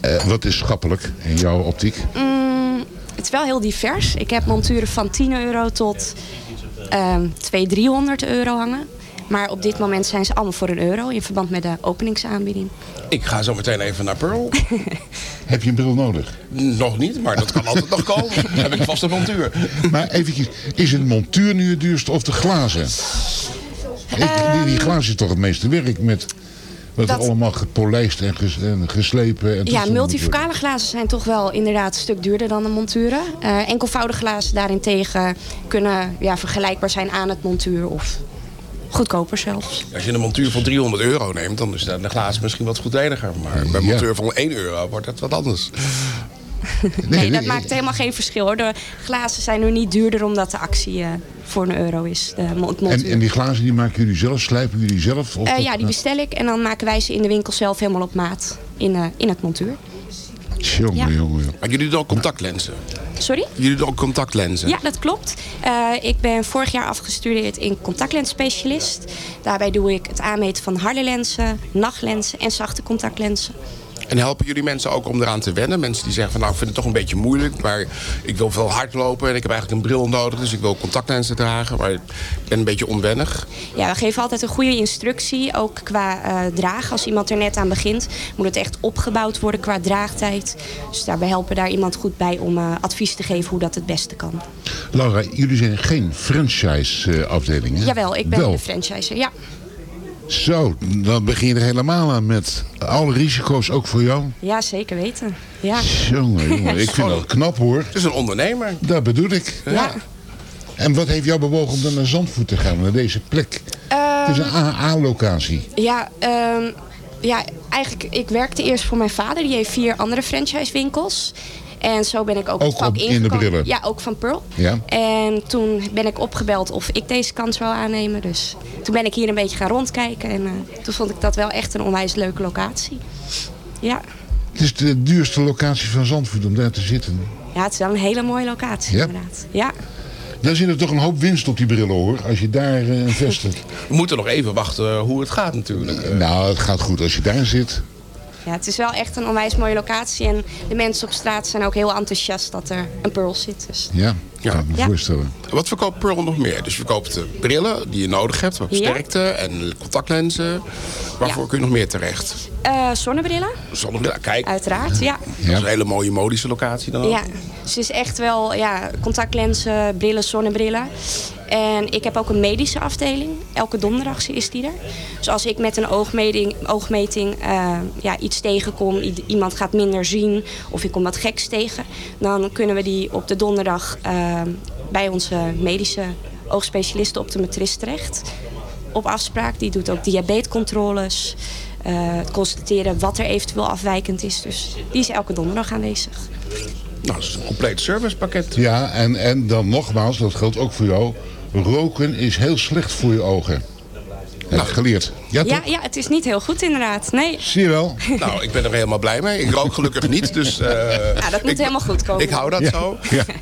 Eh, wat is schappelijk in jouw optiek? Mm, het is wel heel divers. Ik heb monturen van 10 euro tot ehm 200, 300 euro hangen. Maar op dit moment zijn ze allemaal voor een euro in verband met de openingsaanbieding. Ik ga zo meteen even naar Pearl. Heb je een bril nodig? Nog niet, maar dat kan altijd nog komen. Dan heb ik vast een montuur. Maar eventjes, is het montuur nu het duurste of de glazen? Ik, die, die glazen is toch het meeste werk met... Wat Dat- allemaal gepolijst en, ges- en geslepen. En Ja, multifocale glazen zijn toch wel inderdaad een stuk duurder dan de monturen. Eh, enkelvoudige glazen daarentegen kunnen ja, vergelijkbaar zijn aan het montuur of goedkoper zelfs. Als je een montuur van 300 euro neemt, dan is de glazen misschien wat goedeniger. Maar bij een montuur van 1 euro wordt dat wat anders. Nee, dat maakt helemaal geen verschil hoor. De glazen zijn nu niet duurder omdat de actie eh, voor een euro is. De En, en die glazen die maken jullie zelf, slijpen jullie zelf? Of Eh, ja, die bestel ik en dan maken wij ze in de winkel zelf helemaal op maat in, eh, in het montuur. Jongen, Ja. jongen, jongen. Maar jullie doen ook contactlenzen? Sorry? Jullie doen ook contactlenzen? Ja, dat klopt. Eh, ik ben vorig jaar afgestudeerd in contactlensspecialist. Daarbij doe ik het aanmeten van harde lenzen, nachtlenzen en zachte contactlenzen. En helpen jullie mensen ook om eraan te wennen? Mensen die zeggen van nou ik vind het toch een beetje moeilijk, maar ik wil veel hardlopen en ik heb eigenlijk een bril nodig, dus ik wil contactlenzen dragen, maar ik ben een beetje onwennig. Ja, we geven altijd een goede instructie, ook qua eh dragen. Als iemand er net aan begint, moet het echt opgebouwd worden qua draagtijd. Dus daarbij helpen daar iemand goed bij om eh, advies te geven hoe dat het beste kan. Laura, jullie zijn geen franchise eh, afdeling, hè? Jawel, ik ben Wel. de franchiser. Ja. Zo, dan begin je er helemaal aan met alle risico's ook voor jou. ja, zeker weten. Ja. Jongen, jongen, ik vind dat knap hoor. Het is een ondernemer. Dat bedoel ik. Ja. En wat heeft jou bewogen om dan naar Zandvoort te gaan, naar deze plek? het is een A-locatie. Ja, ehm, ja, eigenlijk, ik werkte eerst voor mijn vader. Die heeft vier andere franchisewinkels. En zo ben ik ook, Ook het vak op- in de brillen? Ja, ook van Pearl. Ja. En toen ben ik opgebeld of ik deze kans wou aannemen. Dus toen ben ik hier een beetje gaan rondkijken. En eh, toen vond ik dat wel echt een onwijs leuke locatie. Ja. Het is de duurste locatie van Zandvoort om daar te zitten. ja, het is wel een hele mooie locatie Ja? inderdaad. Ja. Daar zit er toch een hoop winst op die brillen hoor, als je daar eh, vestigt. We moeten nog even wachten hoe het gaat natuurlijk. Eh, nou, het gaat goed als je daar zit. Ja, het is wel echt een onwijs mooie locatie. En de mensen op straat zijn ook heel enthousiast dat er een Pearl zit. Dus. Ja, kan ik me Ja. voorstellen. Wat verkoopt Pearl nog meer? Dus je verkoopt de brillen die je nodig hebt, wat Ja. sterkte en contactlenzen. Waarvoor kun je nog meer terecht? Eh, zonnebrillen, Zonnebril, kijk. uiteraard. Ja. Dat is een hele mooie modische locatie dan ook. Ja, dus het is echt wel ja, contactlenzen, brillen, zonnebrillen. En ik heb ook een medische afdeling. Elke donderdag is die er. Dus als ik met een oogmeting, oogmeting eh, ja, iets tegenkom, iemand gaat minder zien of ik kom wat geks tegen, dan kunnen we die op de donderdag eh, bij onze medische oogspecialist, de optometrist terecht. Op afspraak. Die doet ook diabetescontroles. eh, het constateren wat er eventueel afwijkend is. Dus die is elke donderdag aanwezig. Nou, dat is een compleet servicepakket. Ja, en, en dan nogmaals, dat geldt ook voor jou. Roken is heel slecht voor je ogen. Heb ik geleerd. Ja, Ja, het is niet heel goed inderdaad. Nee. Zie je wel? Nou, ik ben er helemaal blij mee. Ik rook gelukkig niet, dus... eh, Ja, dat moet ik, helemaal goed komen. Ik hou dat Ja. zo. Ja.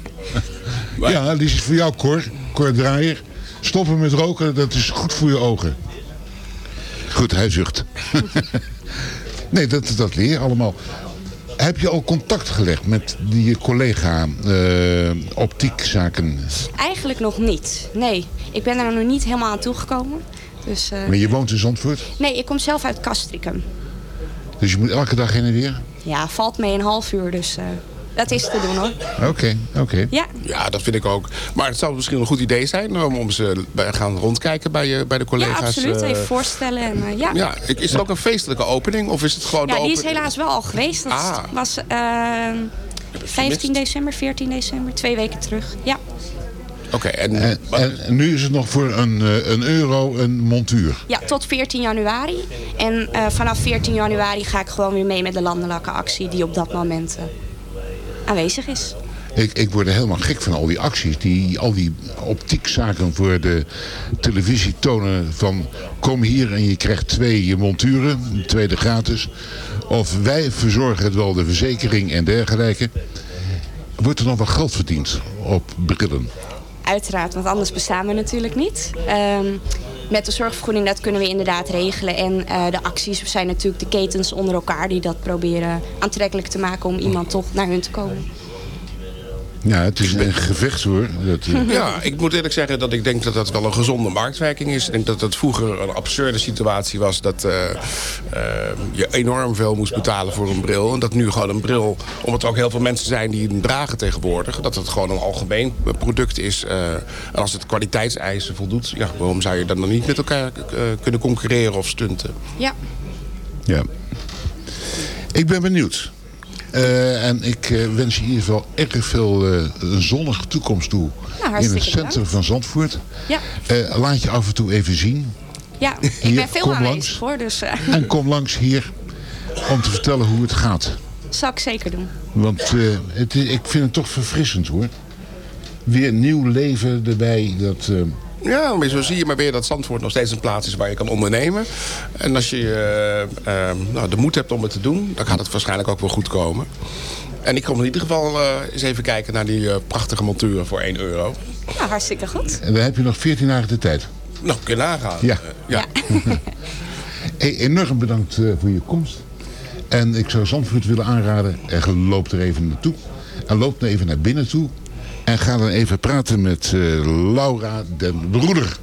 ja, die is voor jou, Cor. Cor Draaier. Stoppen met roken, dat is goed voor je ogen. Goed, hij zucht. Nee, dat, dat leer je allemaal. Heb je al contact gelegd met die collega eh, optiekzaken? Eigenlijk nog niet. Nee, ik ben er nog niet helemaal aan toegekomen. Dus, eh, Maar je woont in Zandvoort, Nee, ik kom zelf uit Castricum. dus je moet elke dag heen en weer? Ja, valt mee een half uur, dus eh, dat is te doen hoor. Oké, oké. Ja, Ja, dat vind ik ook. Maar het zou misschien een goed idee zijn om, om ze bij, gaan rondkijken bij, je, bij de ja collega's. absoluut. eh, Even voorstellen. En, eh, ja. ja, is er ook een feestelijke opening? Of is het gewoon Ja, de die is helaas wel al geweest. Dat Ah. was eh 15 december, 14 december, twee weken terug. Ja, Oké, en, En, en nu is het nog voor een, eh, een euro een montuur. ja tot 14 januari. En eh, vanaf 14 januari ga ik gewoon weer mee met de landelijke actie die op dat moment eh, aanwezig is. Ik, ik word er helemaal gek van al die acties. Die, al die optiekzaken voor de televisie tonen van... kom hier en je krijgt twee monturen, een tweede gratis. Of wij verzorgen het wel, de verzekering en dergelijke. Wordt er nog wel geld verdiend op brillen? Uiteraard, want anders bestaan we natuurlijk niet. Ehm, met de zorgvergoeding, dat kunnen we inderdaad regelen. En eh, de acties zijn natuurlijk de ketens onder elkaar die dat proberen aantrekkelijk te maken om iemand toch naar hun te komen. Ja, het is een gevecht hoor. Dat, eh, Ja, ik moet eerlijk zeggen dat ik denk dat dat wel een gezonde marktwerking is. Ik denk dat het vroeger een absurde situatie was dat eh, eh, je enorm veel moest betalen voor een bril. En dat nu gewoon een bril, omdat er ook heel veel mensen zijn die hem dragen tegenwoordig, dat het gewoon een algemeen product is. eh, en als het kwaliteitseisen voldoet, ja, waarom zou je dan niet met elkaar eh, kunnen concurreren of stunten? Ja. Ja. Ik ben benieuwd. Eh, en ik eh, wens je in ieder geval erg veel eh, een zonnige toekomst toe. Nou, in het centrum bedankt. van Zandvoort. Ja. Laat je af en toe even zien. Ja, ik Hier, ben veel aanwezig langs. hoor, dus En kom langs hier om te vertellen hoe het gaat. zal ik zeker doen. Want het, ik vind het toch verfrissend hoor. Weer nieuw leven erbij. Dat, Ja, maar zo zie je maar weer dat Zandvoort nog steeds een plaats is waar je kan ondernemen. En als je eh, eh, nou, de moed hebt om het te doen, dan gaat het waarschijnlijk ook wel goed komen. En ik kom in ieder geval eh, eens even kijken naar die eh, prachtige monturen voor 1 euro. Ja, hartstikke goed. en dan heb je nog 14 dagen de tijd. Nou, kun je nagaan. Ja. Ja. Hey, enorm bedankt eh, voor je komst. En ik zou Zandvoort willen aanraden. En loop er even naartoe. En loop dan even naar binnen toe. En ga dan even praten met eh, Laura den Broeder.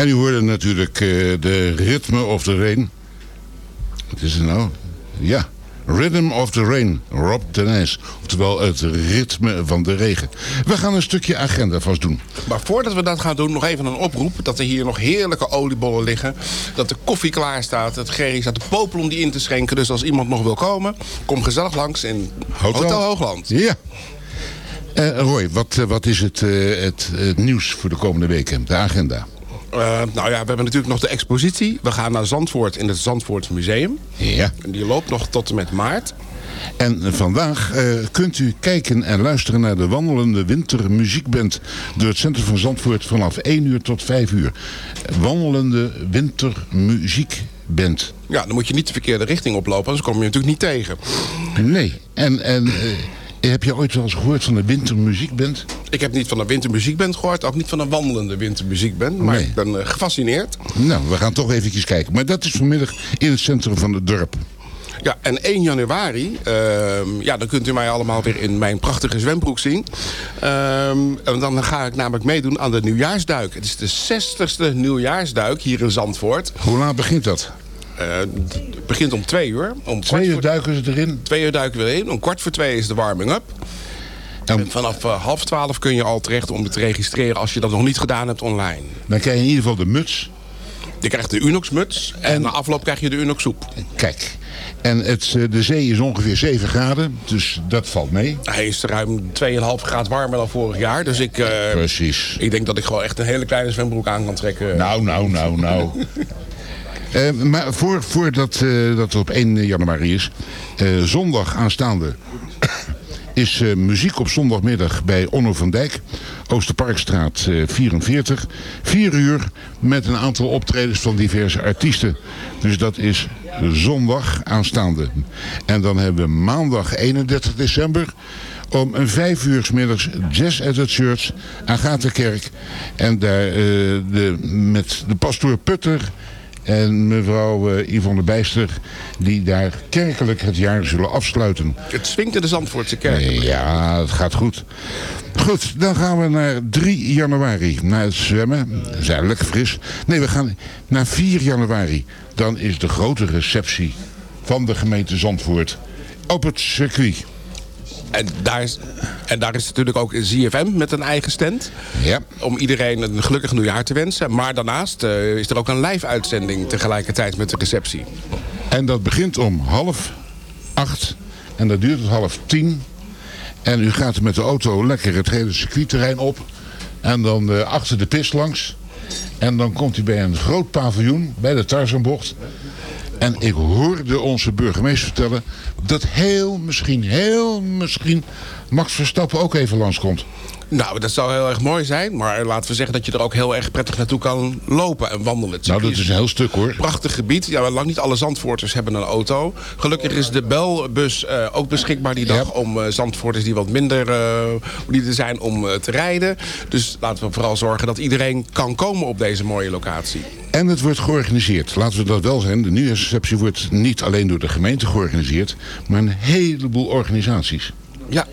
En u hoorde natuurlijk eh, de Ritme of the Rain. Wat is het nou? Ja, Rhythm of the Rain, Rob Tenijs. Oftewel het ritme van de regen. We gaan een stukje agenda vast doen. Maar voordat we dat gaan doen, nog even een oproep. Dat er hier nog heerlijke oliebollen liggen. Dat de koffie klaar staat. Het Gerry staat de popel om die in te schenken. Dus als iemand nog wil komen, kom gezellig langs in Hotel, Hoogland. Ja. Eh, Roy, wat, eh, wat is het, het, het nieuws voor de komende weken? De agenda. Eh, nou ja, we hebben natuurlijk nog de expositie. We gaan naar Zandvoort in het Zandvoort Museum. Ja. En die loopt nog tot en met maart. En vandaag eh, kunt u kijken en luisteren naar de wandelende wintermuziekband door het centrum van Zandvoort vanaf 1 uur tot 5 uur. Wandelende wintermuziekband. Ja, dan moet je niet de verkeerde richting oplopen, anders kom je natuurlijk niet tegen. Nee, en, en eh, heb je ooit wel eens gehoord van de wintermuziekband? Ik heb niet van een wintermuziekband gehoord, ook niet van een wandelende wintermuziekband. Maar Nee. ik ben eh, gefascineerd. Nou, we gaan toch eventjes kijken. Maar dat is vanmiddag in het centrum van het dorp. Ja, en 1 januari, ehm, ja, dan kunt u mij allemaal weer in mijn prachtige zwembroek zien. Ehm, en dan ga ik namelijk meedoen aan de nieuwjaarsduik. Het is de 60ste nieuwjaarsduik hier in Zandvoort. Hoe laat begint dat? Eh, het begint om twee uur. Om Twee uur duiken ze erin? Twee uur duiken we erin. Om kwart voor twee is de warming-up. En vanaf eh, half twaalf kun je al terecht om je te registreren als je dat nog niet gedaan hebt online. Dan krijg je in ieder geval de muts. Je krijgt de Unox-muts en, na afloop krijg je de Unox-soep. Kijk, en het, eh, de zee is ongeveer 7 graden, dus dat valt mee. Hij is ruim 2,5 graad warmer dan vorig jaar. Dus ik, eh, Precies. ik denk dat ik gewoon echt een hele kleine zwembroek aan kan trekken. Nou, nou, nou, nou. Eh, maar voor, voordat eh, dat op 1 januari is, eh, zondag aanstaande is muziek op zondagmiddag bij Onno van Dijk, Oosterparkstraat eh, 44. 4 uur met een aantal optredens van diverse artiesten. Dus dat is zondag aanstaande. En dan hebben we maandag 31 december om een vijf uur 's middags Jazz at the Church, Agatha-kerk. En daar de, met de pastoor Putter en mevrouw eh, Yvonne Bijster... die daar kerkelijk het jaar zullen afsluiten. Het swingt in de Zandvoortse kerk. Ja, het gaat goed. Goed, dan gaan we naar 3 januari. Naar het zwemmen. Lekker fris. Nee, we gaan naar 4 januari. Dan is de grote receptie van de gemeente Zandvoort op het circuit. En daar, is, en daar is natuurlijk ook ZFM met een eigen stand. Ja. Om iedereen een gelukkig nieuwjaar te wensen. Maar daarnaast eh, is er ook een live uitzending tegelijkertijd met de receptie. En dat begint om half acht. En dat duurt tot half tien. En u gaat met de auto lekker het hele circuitterrein op. En dan eh, achter de pist langs. En dan komt u bij een groot paviljoen, bij de Tarzanbocht. En ik hoorde onze burgemeester vertellen dat heel misschien, heel misschien Max Verstappen ook even langskomt. Nou, dat zou heel erg mooi zijn. Maar laten we zeggen dat je er ook heel erg prettig naartoe kan lopen en wandelen. Het Nou, dat is een heel stuk hoor. Prachtig gebied. Ja, lang niet alle Zandvoorters hebben een auto. Gelukkig is de belbus eh, ook beschikbaar die dag om eh, Zandvoorters die wat minder uh, die er zijn om uh, te rijden. Dus laten we vooral zorgen dat iedereen kan komen op deze mooie locatie. En het wordt georganiseerd. Laten we dat wel zijn. De nieuwjaarsreceptie wordt niet alleen door de gemeente georganiseerd, maar een heleboel organisaties. Ja,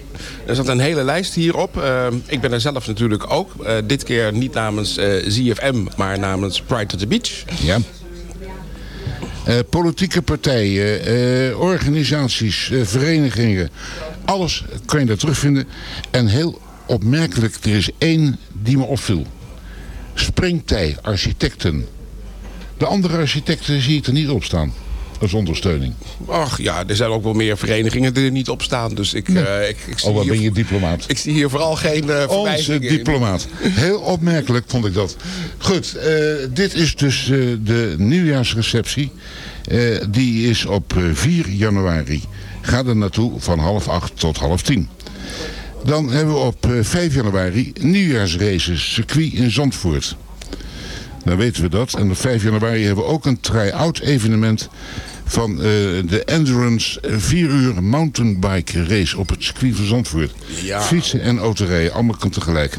er zat een hele lijst hierop. Uh, ik ben er zelf natuurlijk ook. Uh, dit keer niet namens uh, ZFM, maar namens Pride to the Beach. Ja. Politieke partijen, organisaties, verenigingen. Alles kan je daar terugvinden. En heel opmerkelijk, er is één die me opviel. Springtij, architecten. De andere architecten zie ik er niet op staan. Als ondersteuning. Ach ja, er zijn ook wel meer verenigingen die er niet op staan. Dus ik, nee. uh, ik, ik zie oh, wat ben je diplomaat. Ik zie hier vooral geen uh, Onze diplomaat. Heel opmerkelijk vond ik dat. Goed, uh, dit is dus de nieuwjaarsreceptie. die is op 4 januari. Ga er naartoe van half acht tot half tien. Dan hebben we op 5 januari nieuwjaarsraces circuit in Zandvoort. Dan weten we dat. En op 5 januari hebben we ook een try-out evenement van uh, de Endurance 4 uur mountainbike race op het circuit van Zandvoort. Ja. Fietsen en autorijden, allemaal kan tegelijk.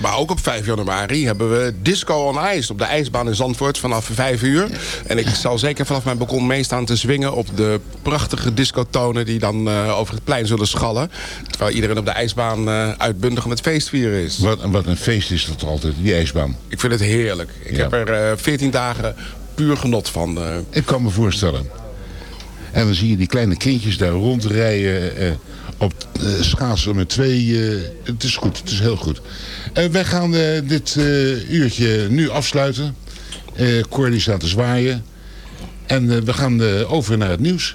Maar ook op 5 januari hebben we Disco on Ice op de ijsbaan in Zandvoort vanaf 5 uur. En ik zal zeker vanaf mijn balkon meestaan te zwingen op de prachtige discotonen die dan eh, over het plein zullen schallen. Terwijl iedereen op de ijsbaan eh, uitbundig met feestvieren is. Wat, wat een feest is dat altijd, die ijsbaan. Ik vind het heerlijk. Ik Ja. heb er eh 14 dagen puur genot van. eh. Ik kan me voorstellen. En dan zie je die kleine kindjes daar rondrijden eh, op schaatsen met twee. eh, het is goed, het is heel goed. Eh, wij gaan eh, dit uurtje nu afsluiten. Eh Cor die staat te zwaaien. En we gaan over naar het nieuws.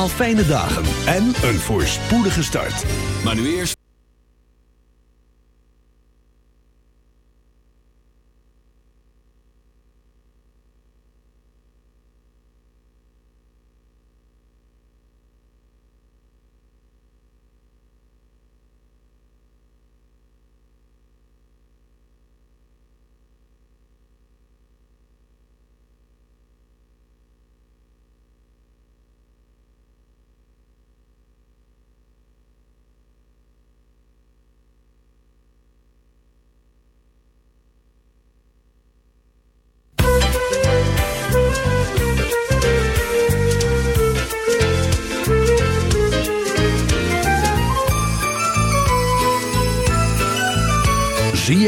allemaal fijne dagen en een voorspoedige start. Maar nu eerst...